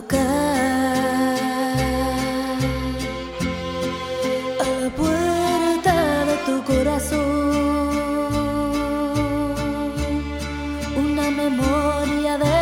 tocar a la puerta de tu corazón. Una memoria de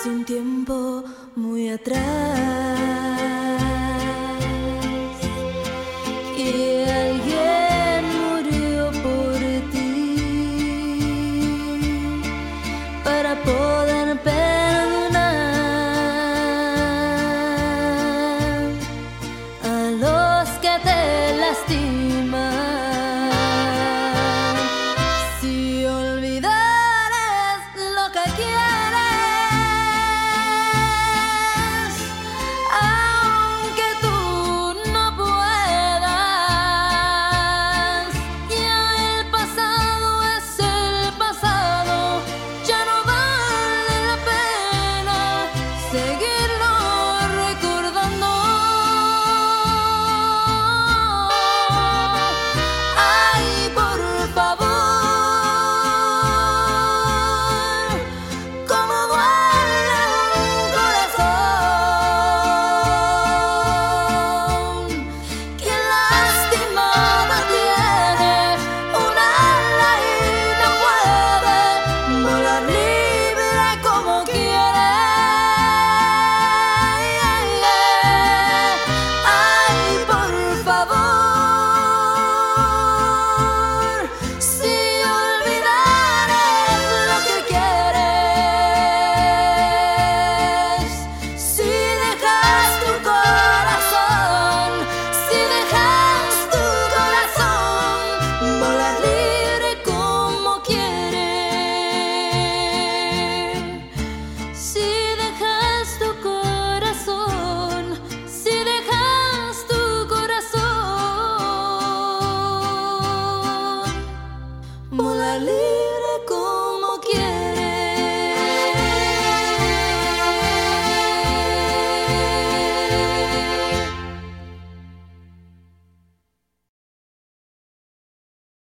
hace un tiempo muy atrás.